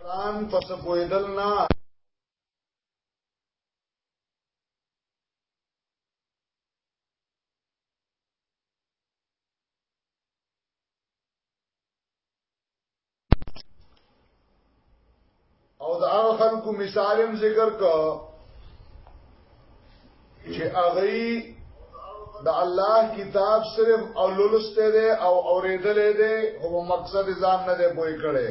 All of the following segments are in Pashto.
قرآن پس پویدل نا او دا هغه خلکو مثالم ذکر کو چې هغه د الله کتاب صرف او لولسته ده او اوریدلې ده او مقصد ځان نه ده پوي کړي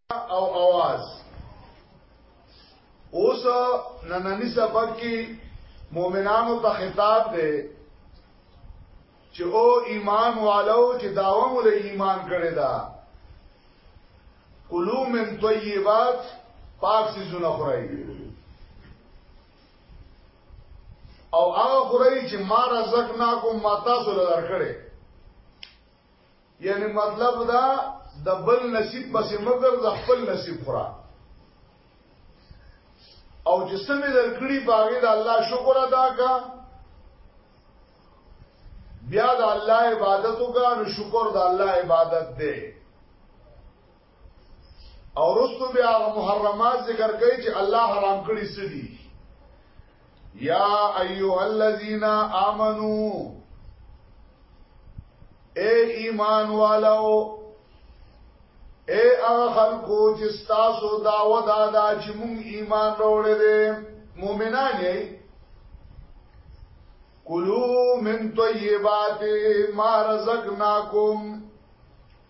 او اواز اوس نننی سبق کې مؤمنانو ته خطاب دی چې او ایمان والو چې داوم له ایمان کړی دا کلو من طیبات پاک سي زونه خورای او هغه خورای چې ما رزقناکم ما تاسو له درکړې یعنی مطلب دا د بل نصیب پسې مګر د خپل نصیب خورا او چې سمې درکړي باغې د الله شکر ادا کا بیا د الله عبادت وکړه نو شکر د الله عبادت دی او رستو بیا محرمات ذکر کوي چې الله حرام کړی سدي یا ایها الذین آمنو اے ایمان والو اے هغه خلکو چې تاسو دا ودا دا چې مونږ ایمان راوړې دي مؤمنان یې کلو من طیبات ما رزقناکم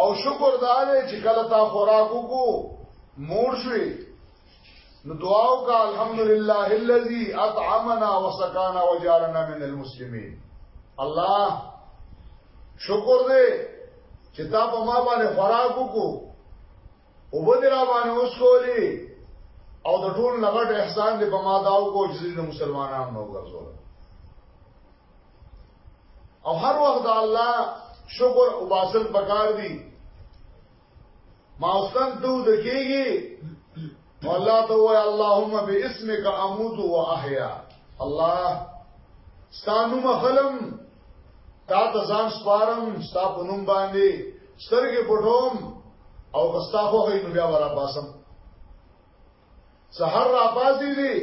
او شکر دا دی چې کله تا خوراک وکړو مور شوي نو دعا وکړه الحمدلله الذي اطعمنا وسقانا وجعلنا من المسلمين الله شکر دې چې تا په ما باندې خوراک وکړو او به دې را باندې وسولې او د ټول لغټ احسان دې په ما داو کو چې د مسلمانانو نو ګرځول او هر وخت د الله شکر او باسل پکار دي ما اوسن ته د کېږي والله ته وای اللهم باسمک اموت واحیا الله ستانو مخلم تا ته ځان سپارم ستا په نوم باندې سترګې پټوم او ستا خو هی نو بیا ورا باسم سحر را پاسې دي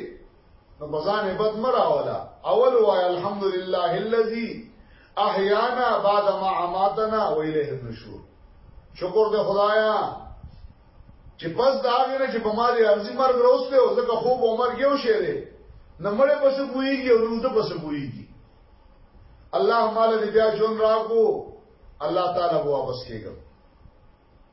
نو بزان بد مرا ولا اول وای الحمدلله الذي احیانا بعد ما اماتنا و الیه النشور شکر دې خدایا چې پس دا غنه چې په ما دې ارزي مرګ راوسته او زکه خوب عمر کېو شه دې نه مړې پس ګویږي او روته پس ګویږي الله مال دې بیا جون راکو الله تعالی بو واپس کېږي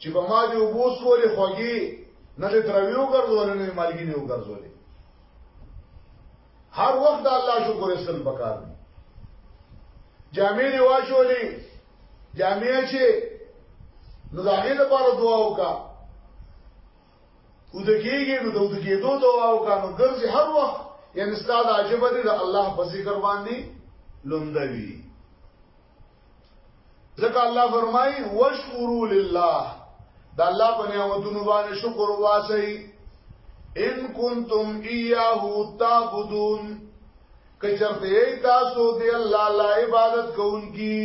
چې په ما دې وبوس ولې خوږي نه دې ترویو ګرځول نه مالګي نه وګرځول هر وخت الله شکر استل پکار دی جامع دی واچولې جامع چې نو داغه لپاره دعا وکا او د کېږي نو د او د کېدو دعا وکا نو ګرځي هر وخت یعنی ستاد عجبه دي د الله په ذکر باندې لوندوي ځکه الله فرمایي واشکروا لله دا الله په نعمتونو باندې شکر واسي ان کنتم ایاه تعبدون کچرته تاسو دی الله لا عبادت کوونکی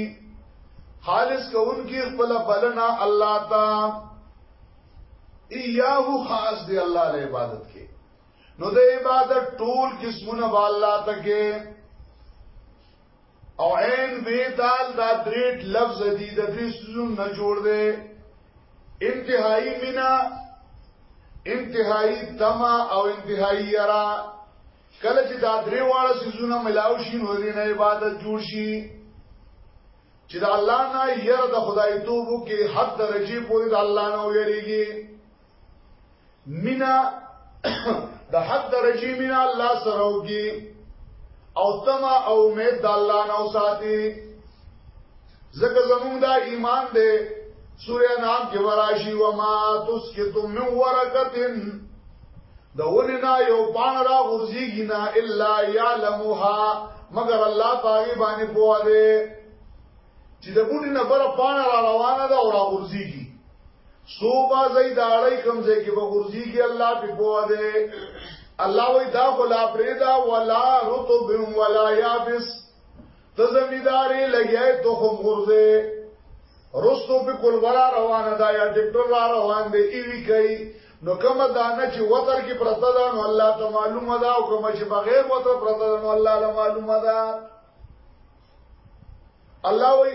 خالص کوونکی خپل بلنا الله تا ایاه خاص دی الله لا عبادت کې نو د عبادت ټول قسمونه والله ته کې او عین وی دال دا دریټ لفظ دی د دې سوزون نه جوړ دی انتهایی مینا انتهایی تما او انتهایی یرا کله چې دا درې واړه سوزونه ملاو شي نو دې نه عبادت جوړ شي چې د الله نه یره د خدای توبو کې حد درجه پورې د الله نه ویریږي مینا د حد درجی مینا الله سره وکي او تما او امید د الله نو ساتي زکه زمونږ دا ایمان دی سوره نام کې وراشي و ما تسکت من ورقتن د ولنا یو پان را غورځيږي نه الا يعلمها مگر الله پاګي باندې پوهه چې د بوټي نه بره پان را روانه ده او را غورځيږي سو با زی دا اړی کم زی کی بغرزی کی اللہ پی پوہ دے اللہ وی دا خلا پریدا ولا رتب ولا یابس ته زمیداری لګیای ته هم غرزه رستو په کول ورا روان دا یا ډاکټر را روان دی ایوی کوي نو کوم دانه چې وتر کې پرته ده نو الله ته معلومه ده او کوم چې بغیر وتر پرته ده نو الله له معلومه ده الله وی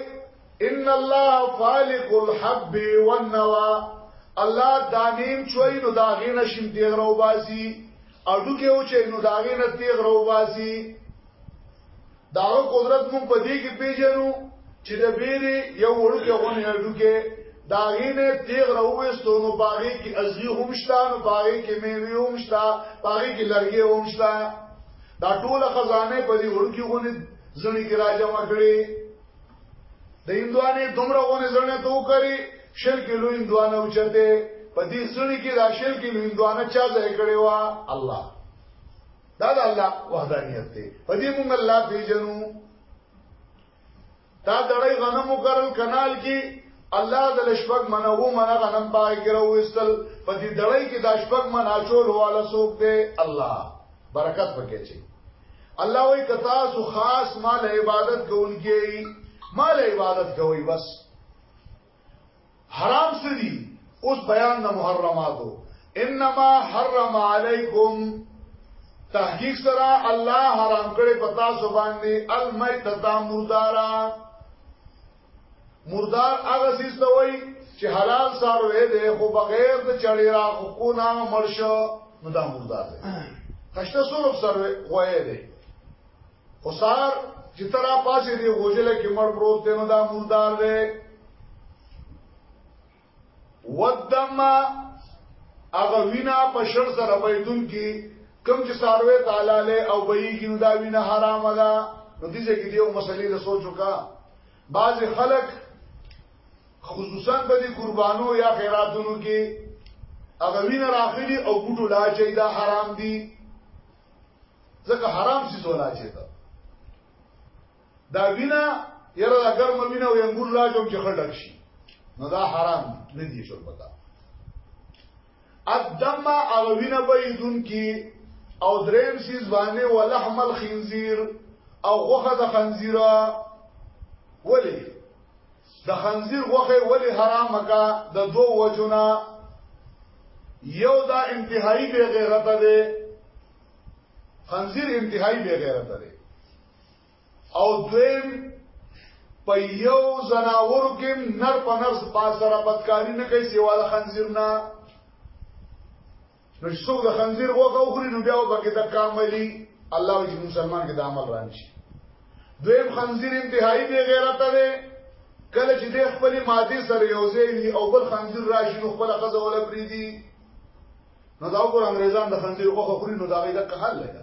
ان الله فالق الحب والنوا الله دانیم چوي نو داغې نشین تیغ رو باسي اډو کې او چې نو داغې نه تیغ رو باسي دا قدرت مون په دې کې پیژنو چې د بیرې یو وړو کې غونې اډو کې داغې نه تیغ رو وستو نو باغې کې ازغي هم شته نو باغې کې میوه هم شته باغې کې لرګي هم شته دا ټول خزانه په دې وړو کې غونې زړی کې راځم کړی د هندوانې دومره غونې زړنه ته وکړي شل کیلو هندوانه اوچته په دې زړی کې دا شل کیلو هندوانه چا ځای کړی و الله دا د الله وحدانیت دی په دې موږ الله پیژنو دا دړی غنم وکړل کانال کې الله د لشبګ منو منه غنم پای کړو وستل په دې دړی کې د لشبګ مناچول والا سوق دی الله برکت پکې چي الله وی کتا سو خاص مال عبادت کوونکی مال عبادت کوي بس حرام سری اوس بیان د محرماتو انما حرم علیکم تحقیق سره الله حرام کړي پتا سو باندې المیتتا مردارا مردار هغه سیس ته وای چې حلال ساروی دی خو بغیر د چړې را خو نه مرشو نو دا مردار دی خشته سورب ساروی وای دی خو سار چې ترا پاسې دی غوجله کې مړ پروت دی نو دا مردار دی ودم اغه وینا په شر سره بيدون کې کم چې ساروي تعالی له او بيګي نو دا وینا حرام ده نو دې کې دیو مسلې له سوچو کا بعض خلک خصوصا په دې قربانو یا خیراتونو کې اغه وینا راخلي او بوټو لا چي دا حرام دي ځکه حرام سي زولا چي دا دا وینا یره دا ګرمه وینا او انګور لا جوړ چې خړډک شي نو دا حرام نه دي شربت الدم او وینا بيدون کی او دریم سیز باندې ولحم الخنزیر او غوخه د خنزیره ولی د خنزیر غوخه ولی حرام کا د دوه وجونه یو دا انتهایی بے غیرت ده خنزیر انتهایی بے غیرت ده او دویم په یو زناور کې نر په نر با سره بدکاری نه کوي سیوا د خنزیر نه نو څوک د خنزیر غوښه وخوري نو بیا وبکه د کاملی الله وجه مسلمان کې د عمل رانشي دویم خنزیر انتهایی بی غیرت ده کله چې د خپل ماده سره یوځای وي او بل خنزیر راشي نو خپل قضا ولا پریدي نو دا وګور انګريزان د خنزیر غوخه خوري نو دا غي د حل لګا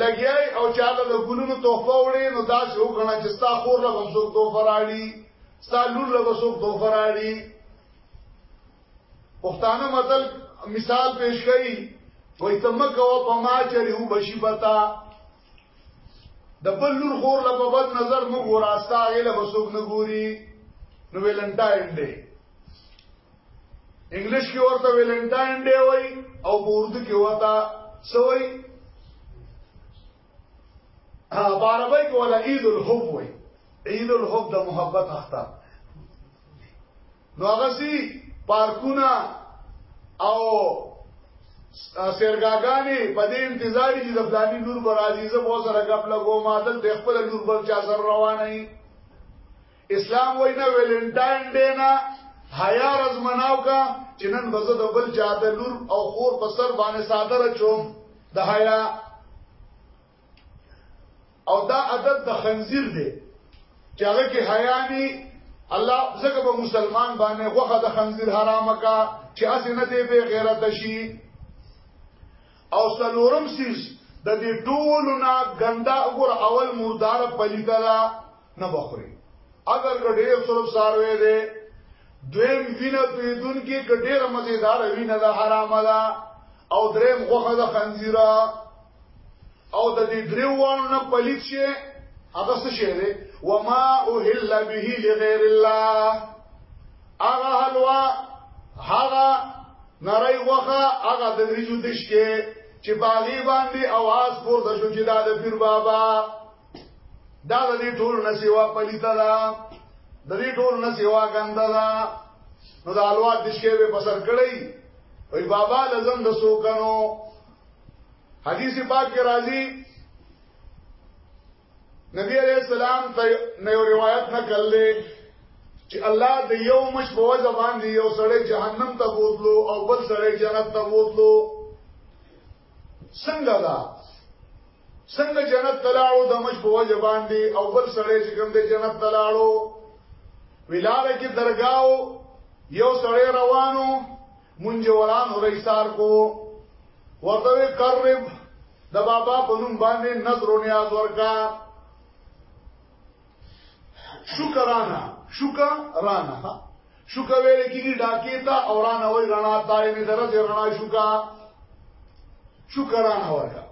لګیای او چاله د ګلونو تحفه وړي نو دا څو غنا چې ستا خور له وسو تحفه راړي ستا لور له وسو تحفه راړي پښتانه متل مثال پیش کړي وای تم کو په ما چری و بشی پتا د بل لور خور له بد نظر مو ګوراستا غله وسو نه ګوري نو ولنټاین دی انګلیش کې ورته ویلنټاین ډے وای او بورد کې ورته سوی عربی کې ولا عید الحب وای عید الحب د محبت اخته نو هغه سي پارکونه او سرګاګانی په دې انتظار دي د فلاني نور برازي زه مو سره غپ لګو ما دل د خپل نور بل چا سره روانه اسلام وای نه ویلنټاین ډې نه حیا رز مناو کا چې نن بزه د بل چا د لور او خور په سر باندې صادره چوم د حیا او دا عادت د خنزیر دی چې هغه کې حیا ني الله زکه په مسلمان باندې غوخه د خنزیر حرام کا چې اسې نه دی به غیرت شي او سلورم سیس د دې ټولو نه ګندا وګور اول مردار پلیدا نه بخوري اگر که ډیر سرب ساروی دی دویم وینه تویدون کې که ډیر مزیدار وینه ده حرام ده او دریم غوخه ده خنزیره او د دې دریو وانو نه پلیت شي هغه څه شي دی وما اوهل به لغیر الله هغه حلوا هغه نری غوخه هغه د ریجو دشکه چې باغی باندې आवाज پورته شو چې دا د پیر بابا دا د دې ټول نه سیوا پلیته ده د دې ټول نه سیوا ګنده ده نو د الوا دشکې به بسر کړی وی بابا لزم د سوکنو حدیث پاک کې راځي نبی علیہ السلام ته یو روایت نقل دی چې الله د یو مش په وجه باندې یو سړی جهنم ته بوتلو او بل سړی جنت ته بوتلو څنګه دا څنګه جنت تلاړو د مش په وجه باندې او بل سړی چې کوم دی جنت تلاړو ویلاله کې درگاو یو سړی روانو مونږ وران ریسار کو ورته قرب د بابا په نوم باندې نظر او نیاز ورکا شکرانه شکرانه ها شکر ویل کیږي ډاکې ته او رانه وای رڼا تای می درځ رڼا شکا شکرانه ورکا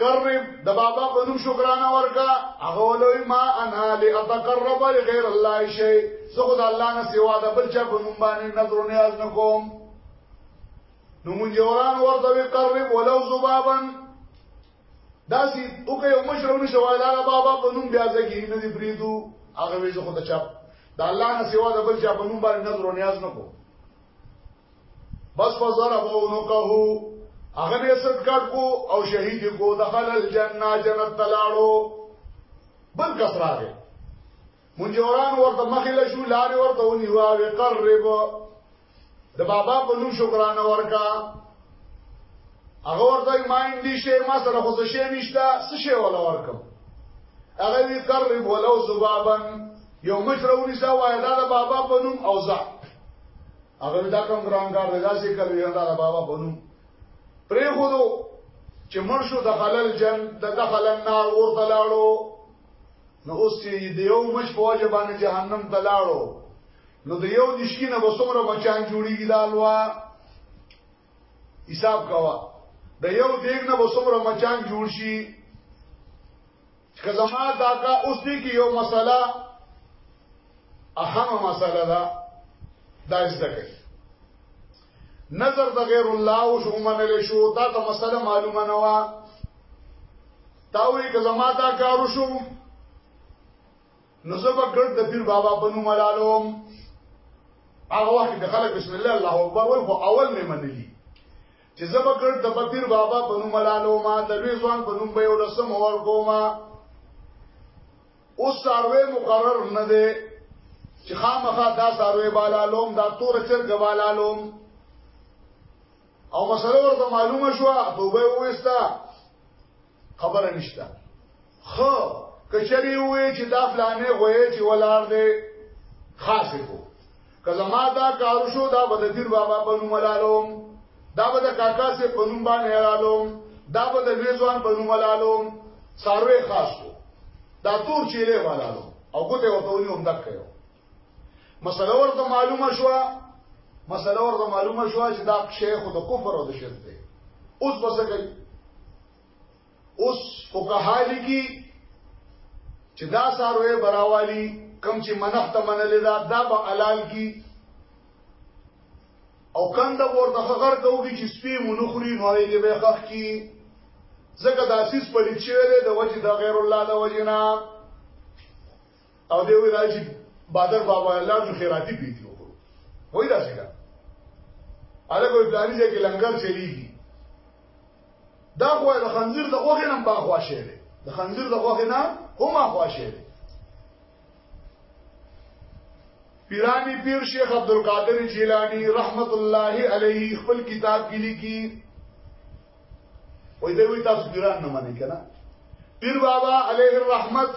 قرب د بابا په نوم شکرانه ورکا هغه ولوي ما انا لاتقرب لغیر الله شی زه خدای الله نه سیوا د بل چا په نوم باندې نظر نیاز نکوم نو مونږ وران ورته قرب ولو زبابن داسي او که یو مشرونه شوای دا بابا په نوم بیا ځګی نه دی بریدو هغه وی زه خو ته چاپ دا الله نه سیوا د بل چا په نوم باندې نظر او نیاز نه کو بس فزرب او نقهو هغه به صدقات کو او شهید کو دخل الجنه جنت تلاړو بل کسراغه مونجوران ورته مخې له شو لارې ورته ونیوا وی قرب د بابا په نوم شکرانه ورکا هغه ورته ما اندی شی ما سره خو څه شی نشته څه شی ولا ورکم هغه وی قرب ولو زبابن یو مشرونی سا وای دا د بابا په نوم اوزا هغه دا کوم ګران کار رضا سي کوي دا د بابا په نوم پرې خو چې مرشو د خلل جن د دخل النار ورته لاړو نو اوس چې د یو مچ په وجه باندې جهنم ته لاړو نو د یو دشکی نه بسمره مچان جوړیږي دا الوا حساب کوا د یو دیګ نه بسمره مچان جوړ شي که زما دا کا اوس دی کې یو مسله اهمه مسله ده دا زده کړئ نظر د غیر الله او شومنل شو دا ته مسله معلومه نه و تا وی که زما دا کار وشو نو زه به ګډ د پیر بابا په نوم لالوم هغه وخت د خلک بسم الله الله اکبر وای خو اول نه منلی چې زه به ګډ د پیر بابا په نوم لالوم د لوی ځوان په نوم به ولسم ور کوما اوس سروي مقرر نه دی چې خامخا دا سروي بالالوم دا تور چرګ بالالوم او مسله ورته معلومه شو توبه وستا خبره نشته خو کچری وې چې دا فلانه غوې چې ولار دې خاصه کو که زما دا کارو شو دا به د پیر بابا په نوم لالوم دا به د کاکا سي په نوم باندې لالوم دا به د ویزوان په نوم لالوم ساروي خاصو دا تور چیرې والالو او ګوته وته ونی هم دک کړو مسله ورته معلومه شو مسله ورته معلومه شو چې دا شیخ د کفر او د شرک دی اوس بس کوي اوس فقها لګي چې دا ساروي براوالي کم چې منخت منل دا دا به حلال کی او کند ورته خبر کوي چې سپي مونخري نو یې به خخ کی زکه د اساس پلیت شوی دی د وجه د غیر الله د وجه نه او دی وی راځي بادر بابا الله جو خیراتی پیتی وکړو وای دا څنګه الګ وی پلاني ځای کې لنګر چلیږي دا خو د خنزیر د اوغه نن با خواشه دی د خنزیر د اوغه نه هم خواشه دی پیرانی پیر شیخ عبد القادر جیلانی رحمت الله علیه خپل کتاب کې لیکي وای دا وی تاسو پیران نه منئ کنه پیر بابا علیه الرحمت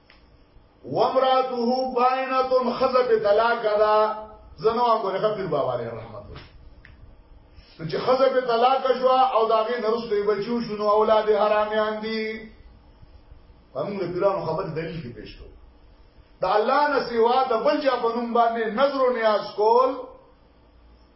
ومراته باینه خزه په طلاق دا زنو هغه خپل بابا علیه رحمت نو چې خزه په طلاق شو او داغه نرسته بچو شنو اولاد حرامیان دي هم له پیرانو خبر دلیل کې پېښ کړو د الله نه سیوا د بل چا په نوم باندې نظر او نیاز کول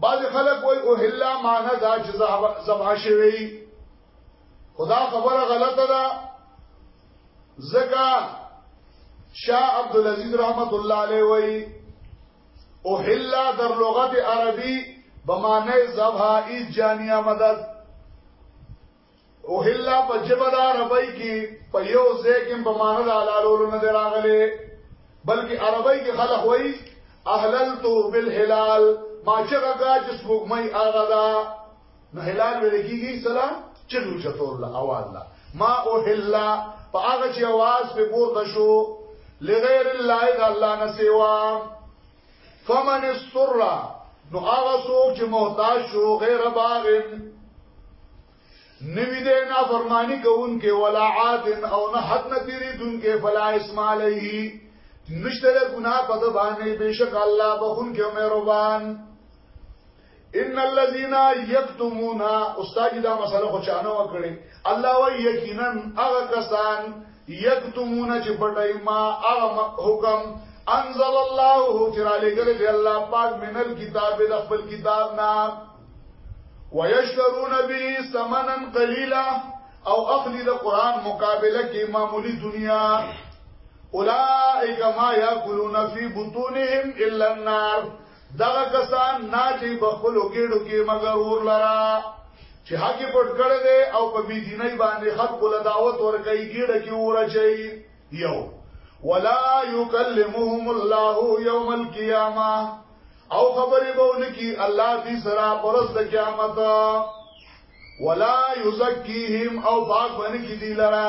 بعض خلک وای او هلا معنا دا چې زبا شوی خدا خبره غلطه ده زکا شاه عبد العزيز رحمت الله عليه وای او هلا در لغت عربي بمانه زبا ای جانیا مدد او هلا په جبه دا عربی کې په یو ځای کې په معنا د حلالولو نه دراغله بلکې عربی کې خلق وای احللت بالحلال ما چې راګه چې سپوږمۍ هغه دا نه حلال ویل کېږي سلام چلو چتو الله اواز لا ما او هلا په هغه چې आवाज په پورته شو لغیر الله د الله نه سیوا فمن السر نو هغه څوک چې محتاج شو غیر باغن نوی دې نه فرمانی کوونکې ولا عادن او نه حد نه تیری دونکې فلا اسم علیه نشتره گناہ پد باندې بشک الله بخون کې مهربان ان الذين يكتمون استاد دا مسله خو چانه وکړي الله وی یقینا هغه کسان یکتمون چې پټای ما هغه حکم انزل الله چې را لګل دی الله پاک منل کتاب د خپل کتاب نه ويشترون به ثمنا قليلا او اخلي د قران مقابله کې معمولی دنیا اولائک ما یاکلون فی بطونهم الا النار دغه کسان ناجی بخپلو ګېډو کې مګر ور لرا چې حق پټ کړی دی او په بی دیني باندې خلق له دعوت ورکړي ګېډه کې ورچي یو ولا یکلمهم الله یوم القیامه او خبرې بول کی الله دې سره پرز د قیامت ولا یزکیهم او پاک باندې کی دی لرا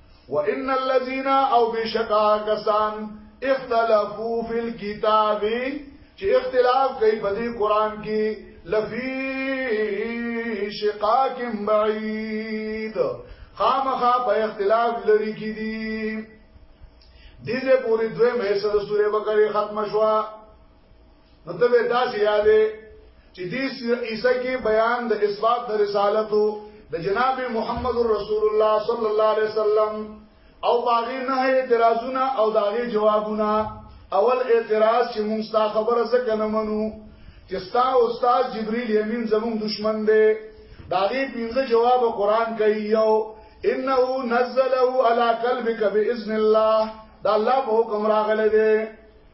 وان الذين او بشکا کسان اختلافو فی الكتاب چې اختلاف کوي په دې قران کې لفی شقاق بعید خامخا په اختلاف لري کې دي دې پوری دوه مې سره سورې بقره ختم شوه مطلب دا سیاده چې دې عیسی کې بیان د اثبات د رسالتو د جناب محمد رسول الله صلی الله علیه وسلم او باغی نه اعتراضونه او داغه جوابونه اول اعتراض چې مونږ تا خبره څه کنه منو چې ستا استاد جبرئیل یمین زموږ دشمن دی داغه پنځه جواب قران کوي یو انه نزله على قلبك باذن الله دا الله په حکم راغله دی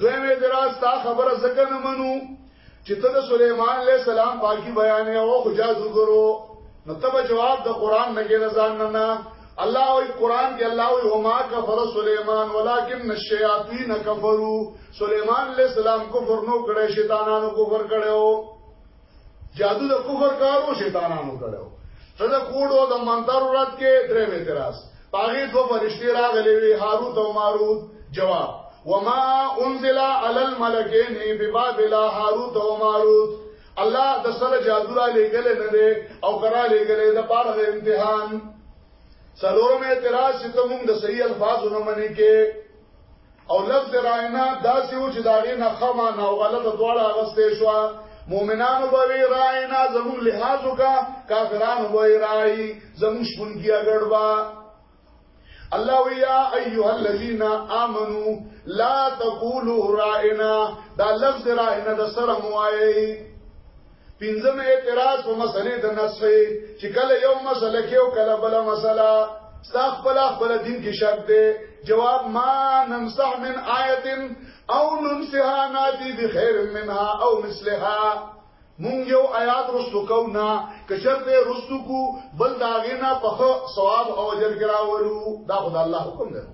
دوی وی ګرا ستا خبره زکه نه منو چې ته د سليمان عليه السلام باقي بیان او خو جادوګرو نو تب جواب د قران نه کې ځان نه نه الله او قران کې الله او هما کفر سليمان ولكن الشياطين كفروا سليمان عليه السلام کفر نو کړي شیطانانو کفر کړو جادو د کفر کارو شیطانانو کړو ته د کوډو د منتر رات کې درې اعتراض پاغي دو فرشتي راغلي وي هاروت او ماروت جواب وما انزل على الملكين ببابل هاروت او ماروت الله د سره جادو را لګل نه دي او کرا لګل د پاره د امتحان سلور مې اعتراض چې ته موږ د صحیح الفاظو نه منې کې او لفظ راینا داسې و چې داغې نه خما نه او غلطه دواړه اغستې شو مؤمنانو به وی راینا زمون لحاظ وکا کافرانو به رای زمون شپونګي اگړبا الله ویا ایها الذین آمنو لا تقولوا راینا دا لفظ راینا د سره موایي پنځم اعتراض په مسلې د نصف چې کله یو مسله کې او کله بل مسله ستا خپل خپل دین کې شک دی جواب ما نمسح من آیت او ننسها ناتی بخیر منها او مثلها مونږ یو آیات رستو کو نه کشر به رستو کو بل داغه نه په ثواب او اجر کې راوړو دا خدای الله حکم دی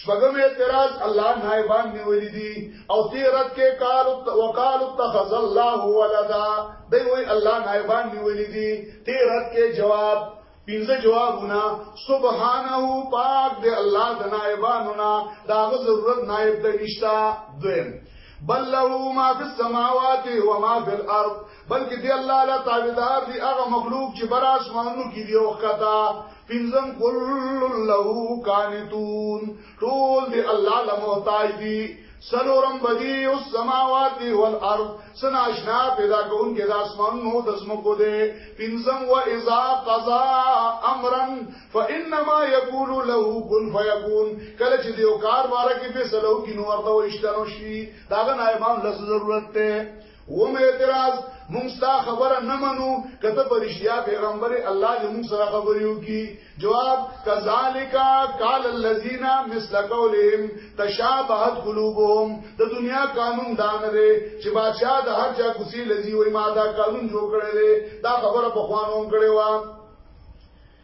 شپږم اعتراض الله نائبان نیولې دي او تیرت کې قال وقال اتخذ الله ولدا دوی وی الله نائبان نیولې دي تیرت کې جواب پینځه جوابونه سبحانه پاک دی الله د نائبانو نه دا ضرورت نائب ته نشتا دویم بل له ما فی السماوات و ما فی الارض بلکې دی الله لا تابعدار دی هغه مخلوق چې بر اسمانونو کې دی او کتا پنځم کل له قانتون ټول دی الله له محتاج دی سلورم بدی السماوات والارض سناشنا پیدا کون کې د اسمانونو د زمکو دی پنځم و اذا قضا امرا فانما يقول له كن فيكون کله چې دیو کار واره کې فیصلو کې نو ورته وشتنو شي داغه نایبان لز ضرورت ته و مې اعتراض مونږ ستا خبره نه منو کته پرشتیا پیغمبر الله دې مونږ سره خبرې وکي جواب کذالک قال الذين مثل قولهم تشابهت قلوبهم د دنیا قانون دان لري چې بادشاہ د هر چا کوسي لذي وي ما دا قانون جوړ کړی دا خبره په خوانو کړې و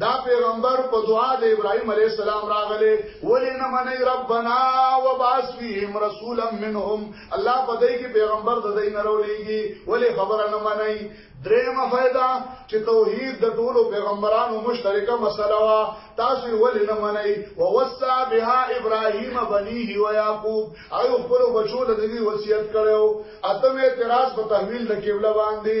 دا پیغمبر په دعا د ابراهيم عليه السلام راغله ولنه من ربنا وباس فيهم رسولا منهم الله په دې کې پیغمبر د دین راولېږي ولې خبره نه منای درېمه فائدہ چې توحید د ټولو پیغمبرانو مشترکه مسله وا تاسو ولې نه منئ او وصا بها ابراهیم بنیه و یعقوب او خپل بچو له دې وصیت کړو اتمه اعتراض په تحویل د قبله باندې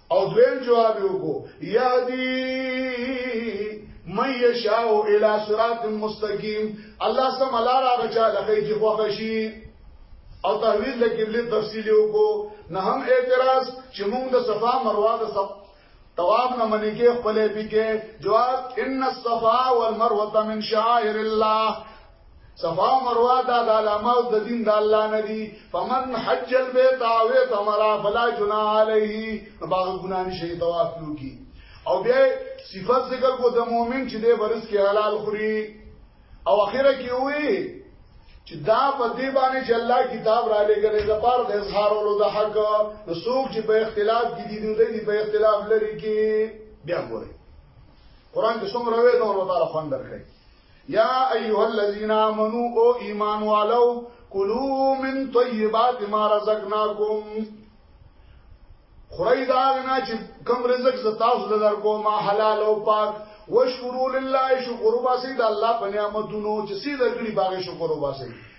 او دویم جواب یې وکړو یادی من یشاء الی صراط مستقیم الله سم لار هغه چا لخی چې خوښ شي او تحویل د قبله تفصیل وکړو نه هم اعتراض چې موږ د صفا مروه د صف تواب نه منی کې خپلې پکې جواب ان الصفا والمروه من شعائر الله صفا مروه دا د علامه او د دین د الله نه دي فمن حج البيت او تمر فلا جنا عليه باغ ګنا نشي طواف لوکي او بیا صفات ذکر کو د مؤمن چې د ورس کې حلال خوري او اخره کې وي چې دا په دې باندې چې الله کتاب را لګلې د پاره د اظهار او د حق د سوق چې په اختلاف کې دي نو دې په اختلاف لري کې بیا ګوري قران کې څومره وې نو الله تعالی خوان درکړي یا ایها الذین آمنو او ایمان والو کلو من طیبات ما رزقناکم خورای دا نه چې کم رزق ز تاسو دلر کوم حلال او پاک وشکرو لله شکر واسي د الله په نعمتونو چې سي درګړي باغ شکر واسي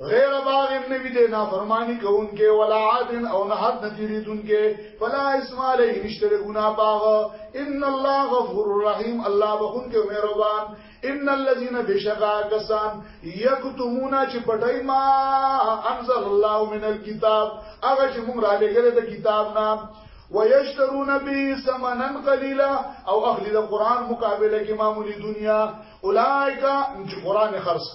غیر باغ نبی دې نافرمانی کوونکې ولا عادن او نه حد نتیریدونکې فلا اسم علی نشتر ګنا باغ ان الله غفور رحیم الله بخون کې مهربان ان الذين بشقا کسان یکتمون چې پټای ما انزل الله من الكتاب هغه چې موږ را لګره د کتاب نام ويشترون به ثمنا قليلا او اخلي د قران مقابله کې معمولی دنیا اولائک چې قران خرڅ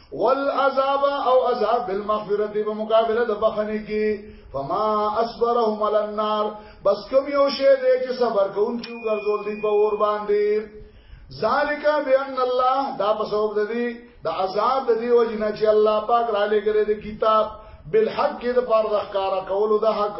والعذاب او عذاب بالمغفرت په مقابله د بخنه کې فما اصبرهم على النار بس کوم یو شی دی چې صبر کوونکی ګرځول دی په اور باندې ذالک بان الله دا په سبب د دې د عذاب د دې وجنه چې الله پاک را لګره د کتاب بالحق د پاره د ښکارا کولو د حق